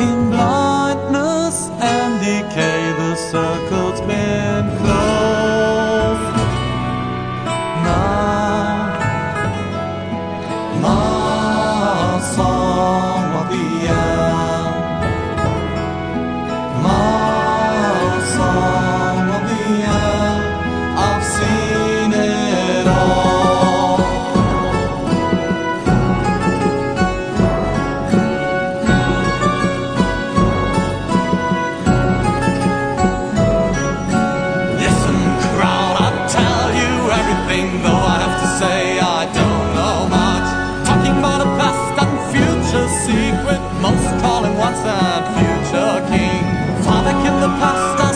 in a secret, most call what's that future king. Father, can the past